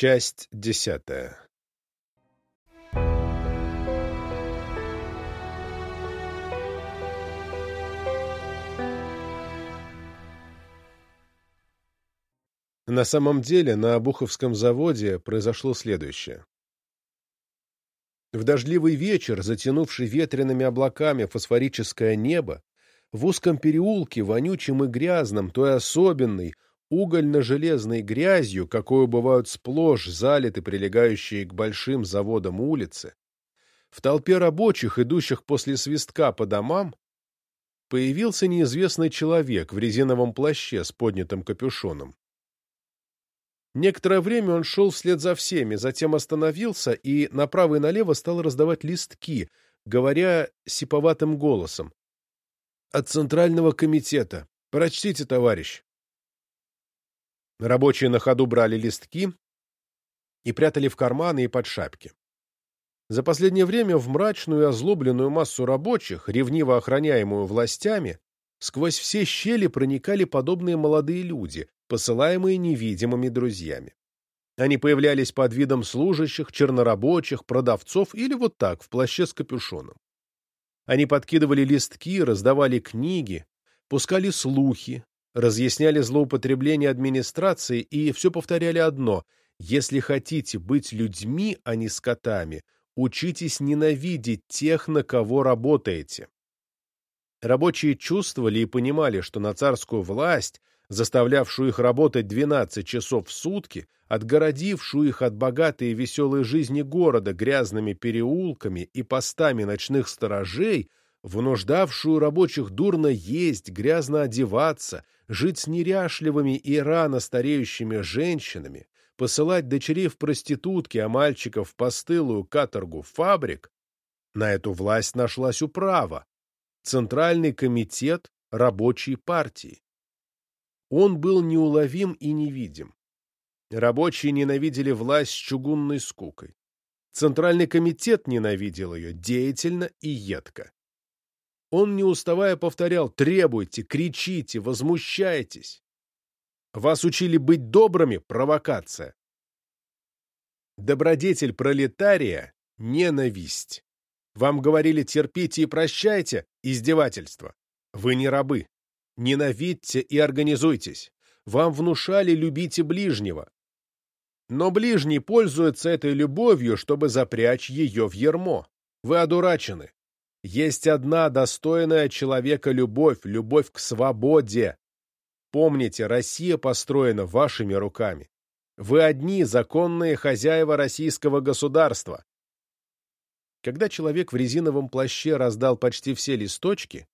Часть десятая На самом деле на Обуховском заводе произошло следующее. В дождливый вечер, затянувший ветреными облаками фосфорическое небо, в узком переулке, вонючем и грязном, той особенной, угольно-железной грязью, какую бывают сплошь залиты прилегающие к большим заводам улицы, в толпе рабочих, идущих после свистка по домам, появился неизвестный человек в резиновом плаще с поднятым капюшоном. Некоторое время он шел вслед за всеми, затем остановился и направо и налево стал раздавать листки, говоря сиповатым голосом. «От Центрального комитета. Прочтите, товарищ». Рабочие на ходу брали листки и прятали в карманы и под шапки. За последнее время в мрачную и озлобленную массу рабочих, ревниво охраняемую властями, сквозь все щели проникали подобные молодые люди, посылаемые невидимыми друзьями. Они появлялись под видом служащих, чернорабочих, продавцов или вот так, в плаще с капюшоном. Они подкидывали листки, раздавали книги, пускали слухи, разъясняли злоупотребление администрации и все повторяли одно — если хотите быть людьми, а не скотами, учитесь ненавидеть тех, на кого работаете. Рабочие чувствовали и понимали, что на царскую власть заставлявшую их работать 12 часов в сутки, отгородившую их от богатой и веселой жизни города грязными переулками и постами ночных сторожей, вынуждавшую рабочих дурно есть, грязно одеваться, жить с неряшливыми и рано стареющими женщинами, посылать дочерей в проститутки, а мальчиков в постылую каторгу фабрик, на эту власть нашлась управа — Центральный комитет рабочей партии. Он был неуловим и невидим. Рабочие ненавидели власть с чугунной скукой. Центральный комитет ненавидел ее деятельно и едко. Он, не уставая, повторял «требуйте, кричите, возмущайтесь». Вас учили быть добрыми — провокация. Добродетель пролетария — ненависть. Вам говорили «терпите и прощайте» — издевательство. Вы не рабы. Ненавидьте и организуйтесь. Вам внушали «любите ближнего». Но ближний пользуется этой любовью, чтобы запрячь ее в ермо. Вы одурачены. Есть одна достойная человека любовь, любовь к свободе. Помните, Россия построена вашими руками. Вы одни законные хозяева российского государства. Когда человек в резиновом плаще раздал почти все листочки,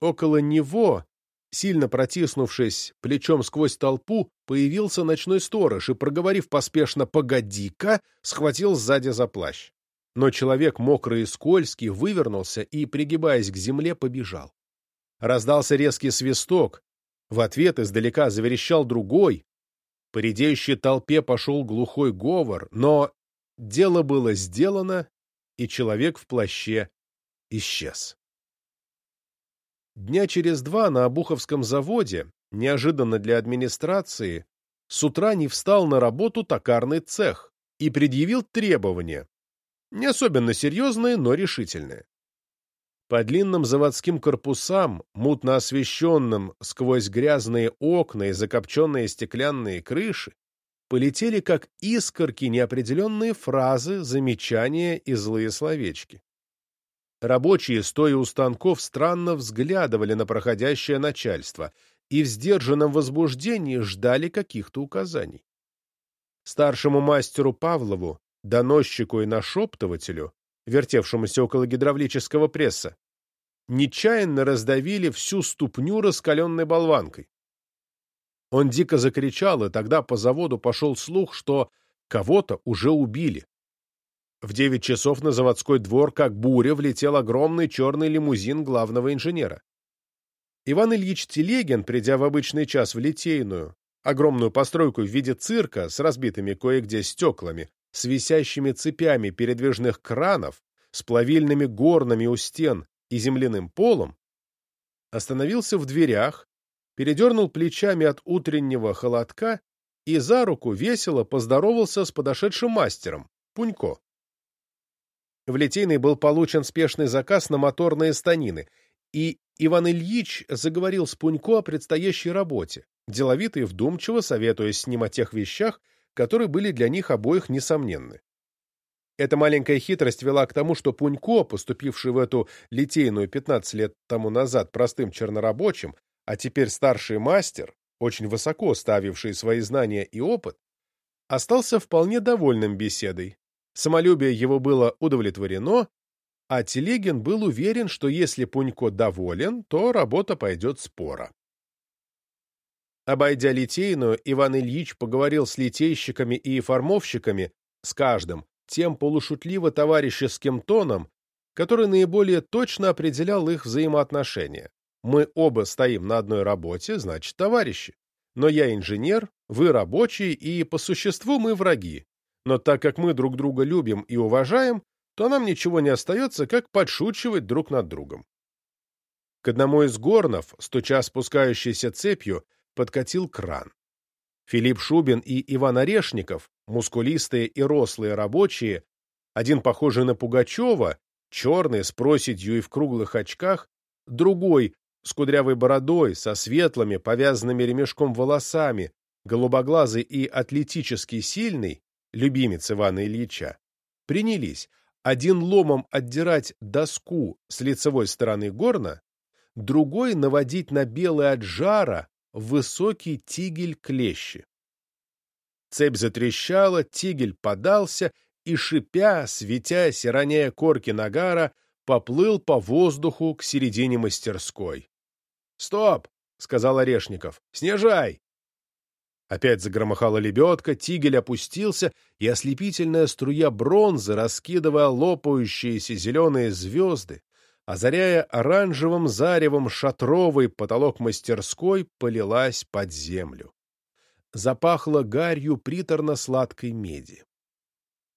Около него, сильно протиснувшись плечом сквозь толпу, появился ночной сторож и, проговорив поспешно «погоди-ка», схватил сзади за плащ. Но человек, мокрый и скользкий, вывернулся и, пригибаясь к земле, побежал. Раздался резкий свисток. В ответ издалека заверещал другой. По редеющей толпе пошел глухой говор, но дело было сделано, и человек в плаще исчез. Дня через два на Обуховском заводе, неожиданно для администрации, с утра не встал на работу токарный цех и предъявил требования, не особенно серьезные, но решительные. По длинным заводским корпусам, мутно освещенным сквозь грязные окна и закопченные стеклянные крыши, полетели как искорки неопределенные фразы, замечания и злые словечки. Рабочие, стоя у станков, странно взглядывали на проходящее начальство и в сдержанном возбуждении ждали каких-то указаний. Старшему мастеру Павлову, доносчику и нашептывателю, вертевшемуся около гидравлического пресса, нечаянно раздавили всю ступню раскаленной болванкой. Он дико закричал, и тогда по заводу пошел слух, что кого-то уже убили. В девять часов на заводской двор, как буря, влетел огромный черный лимузин главного инженера. Иван Ильич Телегин, придя в обычный час в Литейную, огромную постройку в виде цирка с разбитыми кое-где стеклами, с висящими цепями передвижных кранов, с плавильными горнами у стен и земляным полом, остановился в дверях, передернул плечами от утреннего холодка и за руку весело поздоровался с подошедшим мастером, Пунько. В Литейной был получен спешный заказ на моторные станины, и Иван Ильич заговорил с Пунько о предстоящей работе, деловито и вдумчиво советуясь с ним о тех вещах, которые были для них обоих несомненны. Эта маленькая хитрость вела к тому, что Пунько, поступивший в эту литейную 15 лет тому назад простым чернорабочим, а теперь старший мастер, очень высоко ставивший свои знания и опыт, остался вполне довольным беседой. Самолюбие его было удовлетворено, а Телегин был уверен, что если Пунько доволен, то работа пойдет спора. Обойдя Литейную, Иван Ильич поговорил с литейщиками и формовщиками, с каждым, тем полушутливо-товарищеским тоном, который наиболее точно определял их взаимоотношения. Мы оба стоим на одной работе, значит, товарищи. Но я инженер, вы рабочий, и по существу мы враги. Но так как мы друг друга любим и уважаем, то нам ничего не остается, как подшучивать друг над другом. К одному из горнов, стуча спускающейся цепью, подкатил кран. Филипп Шубин и Иван Орешников, мускулистые и рослые рабочие, один похожий на Пугачева, черный, с проседью и в круглых очках, другой, с кудрявой бородой, со светлыми, повязанными ремешком волосами, голубоглазый и атлетически сильный, любимец Ивана Ильича, принялись один ломом отдирать доску с лицевой стороны горна, другой наводить на белый от жара высокий тигель клещи. Цепь затрещала, тигель подался и, шипя, светясь и роняя корки нагара, поплыл по воздуху к середине мастерской. «Стоп!» — сказал Орешников. «Снижай!» Опять загромыхала лебедка, тигель опустился, и ослепительная струя бронзы, раскидывая лопающиеся зеленые звезды, озаряя оранжевым заревом шатровый потолок мастерской, полилась под землю. Запахло гарью приторно-сладкой меди.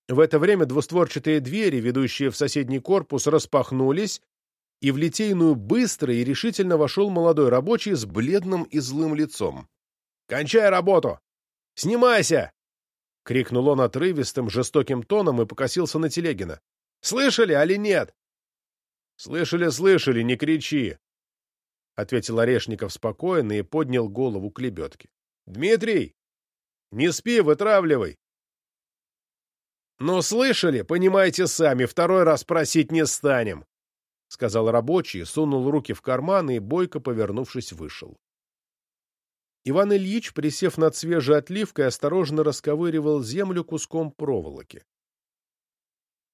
В это время двустворчатые двери, ведущие в соседний корпус, распахнулись, и в литейную быстро и решительно вошел молодой рабочий с бледным и злым лицом. «Кончай работу! Снимайся!» — крикнул он отрывистым, жестоким тоном и покосился на Телегина. «Слышали, али нет?» «Слышали, слышали, не кричи!» — ответил Орешников спокойно и поднял голову к лебедке. «Дмитрий! Не спи, вытравливай!» «Ну, слышали, понимаете сами, второй раз просить не станем!» — сказал рабочий, сунул руки в карманы и, бойко повернувшись, вышел. Иван Ильич, присев над свежей отливкой, осторожно расковыривал землю куском проволоки.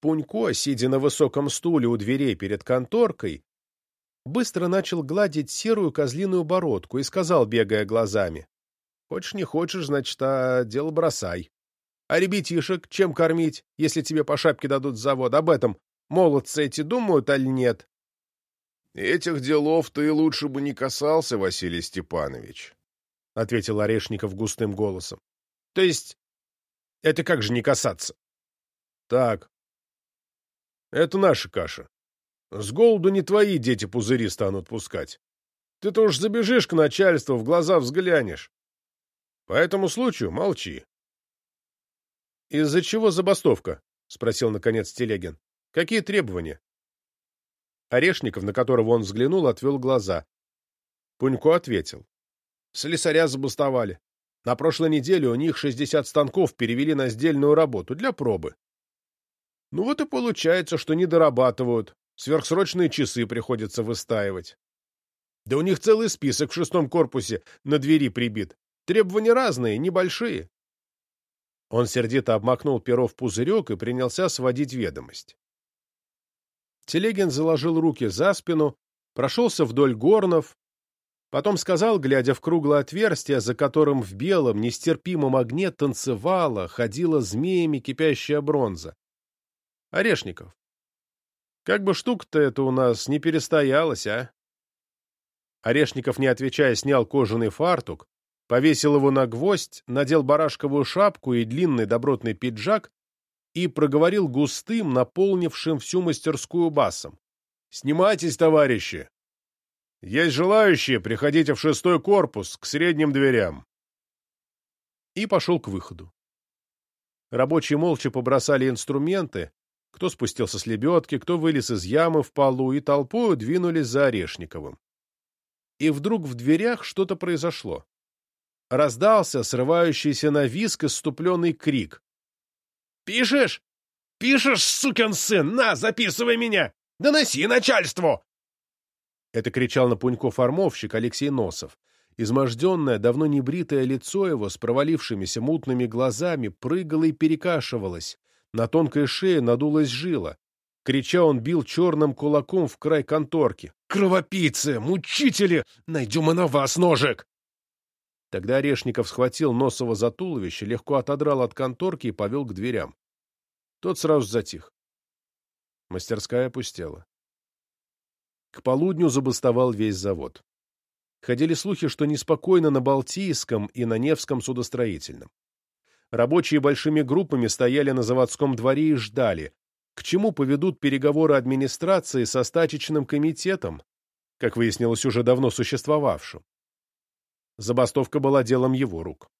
Пунько, сидя на высоком стуле у дверей перед конторкой, быстро начал гладить серую козлиную бородку и сказал, бегая глазами, «Хочешь, не хочешь, значит, а дело бросай. А ребятишек чем кормить, если тебе по шапке дадут завод? Об этом молодцы эти думают, аль нет?» «Этих делов ты лучше бы не касался, Василий Степанович», — ответил Орешников густым голосом. — То есть, это как же не касаться? — Так, это наша каша. С голоду не твои дети пузыри станут пускать. Ты-то уж забежишь к начальству, в глаза взглянешь. По этому случаю молчи. — Из-за чего забастовка? — спросил, наконец, Телегин. — Какие требования? Орешников, на которого он взглянул, отвел глаза. Пунько ответил. — Слесаря забастовали. На прошлой неделе у них 60 станков перевели на сдельную работу для пробы. Ну вот и получается, что не дорабатывают, сверхсрочные часы приходится выстаивать. Да у них целый список в шестом корпусе на двери прибит. Требования разные, небольшие. Он сердито обмакнул перо в пузырек и принялся сводить ведомость. Телегин заложил руки за спину, прошелся вдоль горнов, потом сказал, глядя в круглое отверстие, за которым в белом, нестерпимом огне танцевала, ходила змеями кипящая бронза. Орешников. Как бы штука-то это у нас не перестоялась, а? Орешников, не отвечая, снял кожаный фартук, повесил его на гвоздь, надел барашковую шапку и длинный добротный пиджак и проговорил густым, наполнившим всю мастерскую басом. «Снимайтесь, товарищи! Есть желающие, приходите в шестой корпус, к средним дверям. и пошел к выходу. Рабочие молча побросали инструменты, кто спустился с лебедки, кто вылез из ямы в полу, и толпою двинулись за Орешниковым. И вдруг в дверях что-то произошло. Раздался срывающийся на виск иступленный крик. «Пишешь? Пишешь, сукин сын! На, записывай меня! Доноси начальству!» Это кричал на Пуньков армовщик Алексей Носов. Изможденное, давно не бритое лицо его с провалившимися мутными глазами прыгало и перекашивалось. На тонкой шее надулась жила. Крича, он бил черным кулаком в край конторки. «Кровопийцы! Мучители! Найдем мы на вас ножик!» Тогда Орешников схватил Носова за туловище, легко отодрал от конторки и повел к дверям. Тот сразу затих. Мастерская опустела. К полудню забастовал весь завод. Ходили слухи, что неспокойно на Балтийском и на Невском судостроительном. Рабочие большими группами стояли на заводском дворе и ждали, к чему поведут переговоры администрации со стачечным комитетом, как выяснилось, уже давно существовавшим. Забастовка была делом его рук.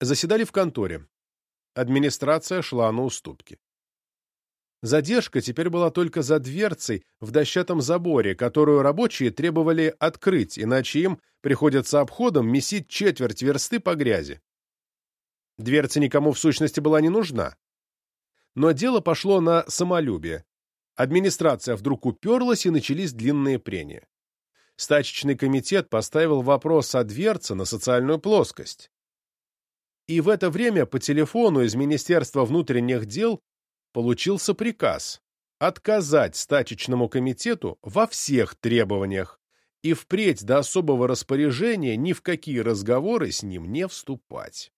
Заседали в конторе. Администрация шла на уступки. Задержка теперь была только за дверцей в дощатом заборе, которую рабочие требовали открыть, иначе им приходится обходом месить четверть версты по грязи. Дверца никому в сущности была не нужна. Но дело пошло на самолюбие. Администрация вдруг уперлась, и начались длинные прения. Стачечный комитет поставил вопрос о дверце на социальную плоскость. И в это время по телефону из Министерства внутренних дел получился приказ отказать стачечному комитету во всех требованиях и впредь до особого распоряжения ни в какие разговоры с ним не вступать.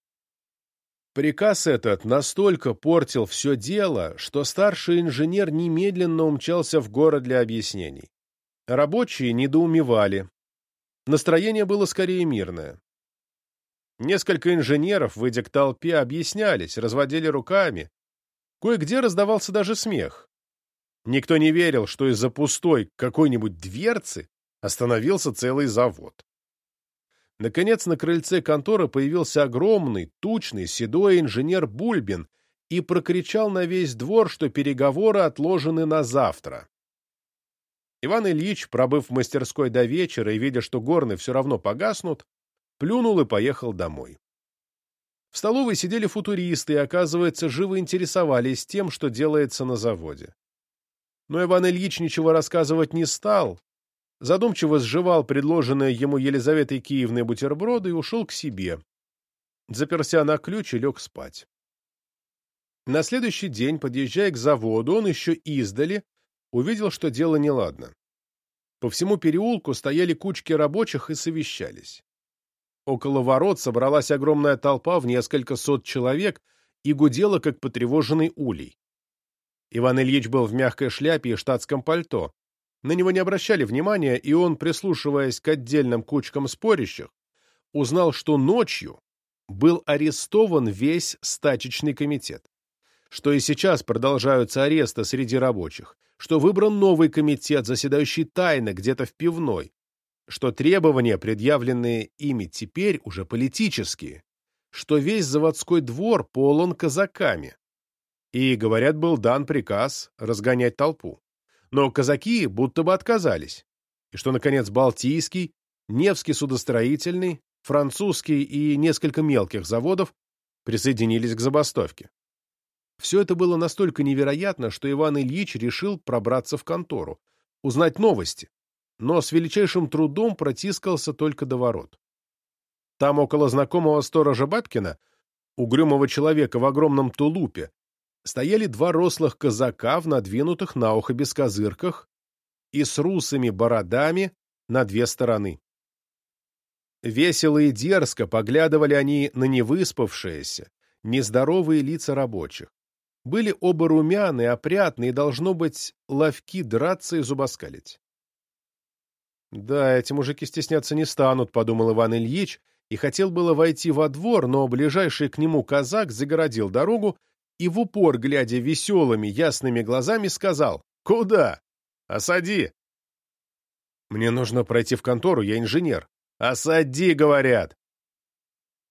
Приказ этот настолько портил все дело, что старший инженер немедленно умчался в город для объяснений. Рабочие недоумевали. Настроение было скорее мирное. Несколько инженеров, выйдя к толпе, объяснялись, разводили руками, Кое-где раздавался даже смех. Никто не верил, что из-за пустой какой-нибудь дверцы остановился целый завод. Наконец, на крыльце конторы появился огромный, тучный, седой инженер Бульбин и прокричал на весь двор, что переговоры отложены на завтра. Иван Ильич, пробыв в мастерской до вечера и видя, что горны все равно погаснут, плюнул и поехал домой. В столовой сидели футуристы и, оказывается, живо интересовались тем, что делается на заводе. Но Иван Ильич ничего рассказывать не стал, задумчиво сживал предложенные ему Елизаветой Киевной бутерброды и ушел к себе. Заперся на ключ и лег спать. На следующий день, подъезжая к заводу, он еще издали увидел, что дело неладно. По всему переулку стояли кучки рабочих и совещались. Около ворот собралась огромная толпа в несколько сот человек и гудела, как потревоженный улей. Иван Ильич был в мягкой шляпе и штатском пальто. На него не обращали внимания, и он, прислушиваясь к отдельным кучкам спорящих, узнал, что ночью был арестован весь стачечный комитет, что и сейчас продолжаются аресты среди рабочих, что выбран новый комитет, заседающий тайно где-то в пивной, что требования, предъявленные ими теперь, уже политические, что весь заводской двор полон казаками. И, говорят, был дан приказ разгонять толпу. Но казаки будто бы отказались. И что, наконец, Балтийский, Невский судостроительный, французский и несколько мелких заводов присоединились к забастовке. Все это было настолько невероятно, что Иван Ильич решил пробраться в контору, узнать новости, но с величайшим трудом протискался только до ворот. Там, около знакомого сторожа Бабкина, угрюмого человека в огромном тулупе, стояли два рослых казака в надвинутых на ухо бескозырках и с русыми бородами на две стороны. Весело и дерзко поглядывали они на невыспавшиеся, нездоровые лица рабочих. Были оба румяны, опрятные, и, должно быть, ловки драться и зубоскалить. «Да, эти мужики стесняться не станут», — подумал Иван Ильич, и хотел было войти во двор, но ближайший к нему казак загородил дорогу и в упор, глядя веселыми, ясными глазами, сказал «Куда? Осади!» «Мне нужно пройти в контору, я инженер». «Осади!» — говорят.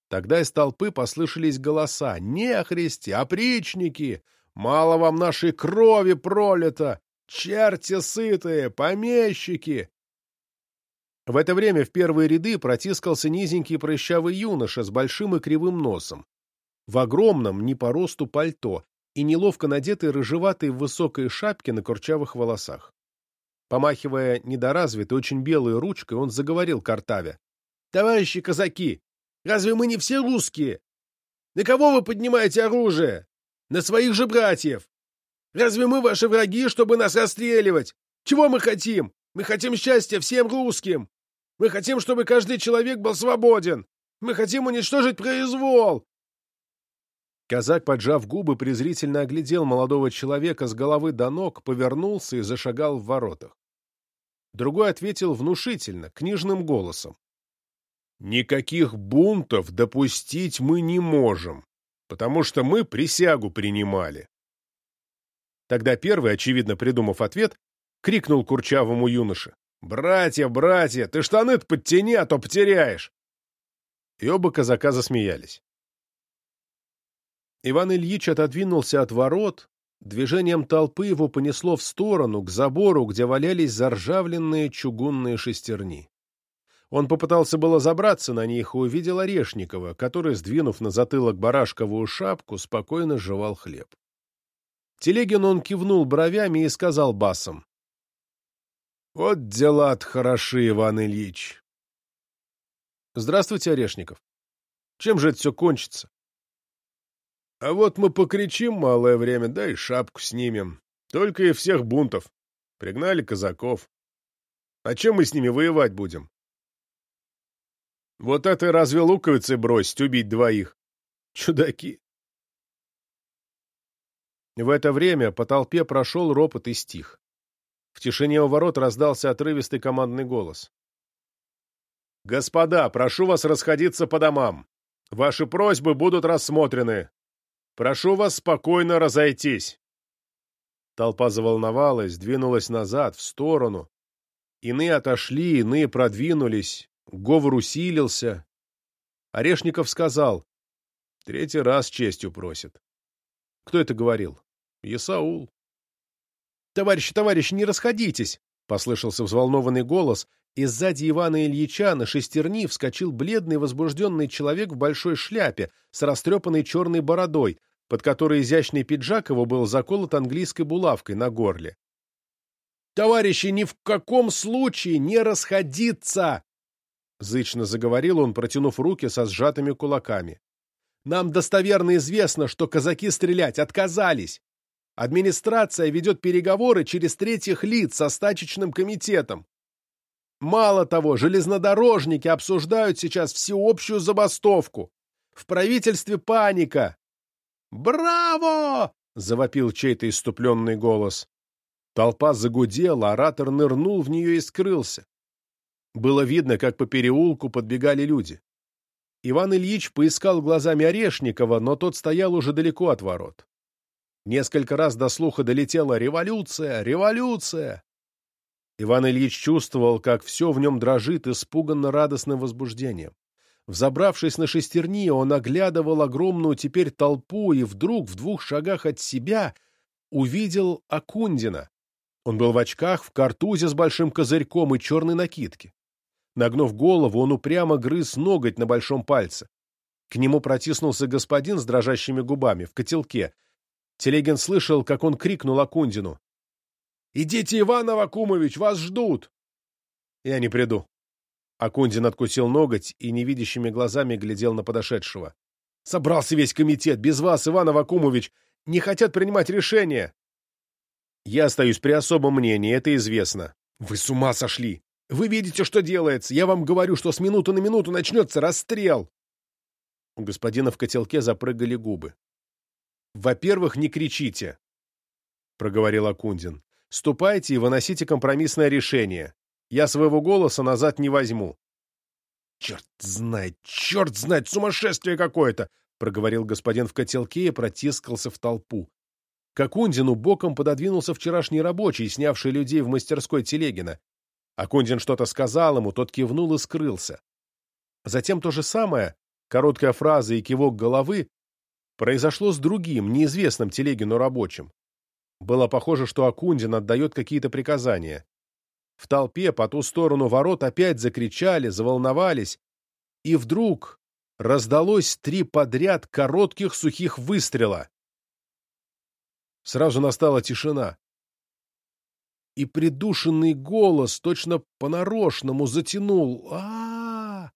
Тогда из толпы послышались голоса «Нехристи! Опричники! Мало вам нашей крови пролито! Черти сытые! Помещики!» В это время в первые ряды протискался низенький прыщавый юноша с большим и кривым носом, в огромном, не по росту пальто и неловко надетой рыжеватой высокой шапке на курчавых волосах. Помахивая недоразвитой, очень белой ручкой, он заговорил Картаве. — Товарищи казаки, разве мы не все русские? На кого вы поднимаете оружие? На своих же братьев! Разве мы ваши враги, чтобы нас расстреливать? Чего мы хотим? Мы хотим счастья всем русским! Мы хотим, чтобы каждый человек был свободен! Мы хотим уничтожить произвол! Казак, поджав губы, презрительно оглядел молодого человека с головы до ног, повернулся и зашагал в воротах. Другой ответил внушительно, книжным голосом. «Никаких бунтов допустить мы не можем, потому что мы присягу принимали». Тогда первый, очевидно придумав ответ, крикнул курчавому юноше. «Братья, братья, ты штаны-то подтяни, а то потеряешь!» И оба казака засмеялись. Иван Ильич отодвинулся от ворот, Движением толпы его понесло в сторону, к забору, где валялись заржавленные чугунные шестерни. Он попытался было забраться на них и увидел Орешникова, который, сдвинув на затылок барашковую шапку, спокойно жевал хлеб. Телегин он кивнул бровями и сказал басом. — Вот дела-то хороши, Иван Ильич. — Здравствуйте, Орешников. Чем же это все кончится? А вот мы покричим малое время, да и шапку снимем. Только и всех бунтов. Пригнали казаков. А чем мы с ними воевать будем? Вот это разве луковицы бросить, убить двоих? Чудаки. В это время по толпе прошел ропот и стих. В тишине у ворот раздался отрывистый командный голос. «Господа, прошу вас расходиться по домам. Ваши просьбы будут рассмотрены. Прошу вас спокойно разойтись. Толпа заволновалась, двинулась назад, в сторону. Иные отошли, иные продвинулись, говор усилился. Орешников сказал, третий раз честью просит. Кто это говорил? Есаул. «Товарищи, товарищи, не расходитесь!» — послышался взволнованный голос, и сзади Ивана Ильича на шестерни вскочил бледный возбужденный человек в большой шляпе с растрепанной черной бородой, под которой изящный пиджак его был заколот английской булавкой на горле. «Товарищи, ни в каком случае не расходиться!» Зычно заговорил он, протянув руки со сжатыми кулаками. «Нам достоверно известно, что казаки стрелять отказались. Администрация ведет переговоры через третьих лиц со стачечным комитетом. Мало того, железнодорожники обсуждают сейчас всеобщую забастовку. В правительстве паника. «Браво!» — завопил чей-то иступленный голос. Толпа загудела, оратор нырнул в нее и скрылся. Было видно, как по переулку подбегали люди. Иван Ильич поискал глазами Орешникова, но тот стоял уже далеко от ворот. Несколько раз до слуха долетела «Революция! Революция!» Иван Ильич чувствовал, как все в нем дрожит испуганно радостным возбуждением. Взобравшись на шестерни, он оглядывал огромную теперь толпу и вдруг в двух шагах от себя увидел Акундина. Он был в очках, в картузе с большим козырьком и черной накидке. Нагнув голову, он упрямо грыз ноготь на большом пальце. К нему протиснулся господин с дрожащими губами в котелке. Телегин слышал, как он крикнул Акундину. Идите, Иван Авакумович, вас ждут!» «Я не приду». Акундин откусил ноготь и невидящими глазами глядел на подошедшего. «Собрался весь комитет. Без вас, Иван Авакумович. Не хотят принимать решения». «Я остаюсь при особом мнении, это известно». «Вы с ума сошли! Вы видите, что делается! Я вам говорю, что с минуты на минуту начнется расстрел!» У господина в котелке запрыгали губы. «Во-первых, не кричите», — проговорил Акундин. Ступайте и выносите компромиссное решение. Я своего голоса назад не возьму. — Черт знает, черт знает, сумасшествие какое-то! — проговорил господин в котелке и протискался в толпу. К Акундину боком пододвинулся вчерашний рабочий, снявший людей в мастерской Телегина. Акундин что-то сказал ему, тот кивнул и скрылся. Затем то же самое короткая фраза и кивок головы, произошло с другим, неизвестным Телегину рабочим. Было похоже, что Акундин отдает какие-то приказания. В толпе по ту сторону ворот опять закричали, заволновались, и вдруг раздалось три подряд коротких сухих выстрела. Сразу настала тишина. И придушенный голос точно понарошному затянул а, -а, -а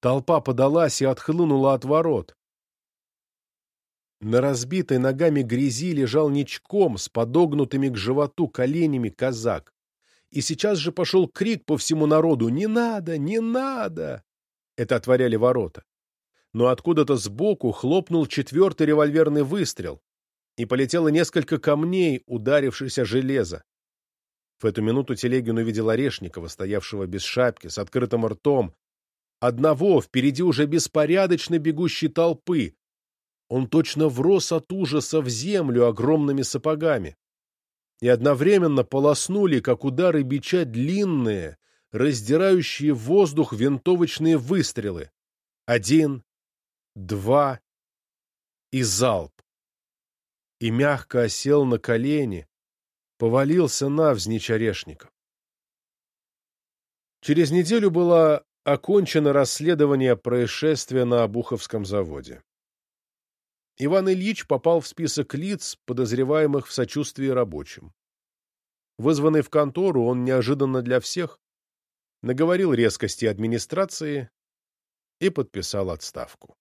Толпа подалась и отхлынула от ворот. На разбитой ногами грязи лежал ничком с подогнутыми к животу коленями казак. И сейчас же пошел крик по всему народу «Не надо! Не надо!» Это отворяли ворота. Но откуда-то сбоку хлопнул четвертый револьверный выстрел, и полетело несколько камней, ударившись о железо. В эту минуту Телегин увидел Орешникова, стоявшего без шапки, с открытым ртом, одного впереди уже беспорядочно бегущей толпы. Он точно врос от ужаса в землю огромными сапогами. И одновременно полоснули, как удары бича, длинные, раздирающие воздух винтовочные выстрелы. Один, два и залп. И мягко осел на колени, повалился навзничь Орешников. Через неделю было окончено расследование происшествия на Обуховском заводе. Иван Ильич попал в список лиц, подозреваемых в сочувствии рабочим. Вызванный в контору, он неожиданно для всех наговорил резкости администрации и подписал отставку.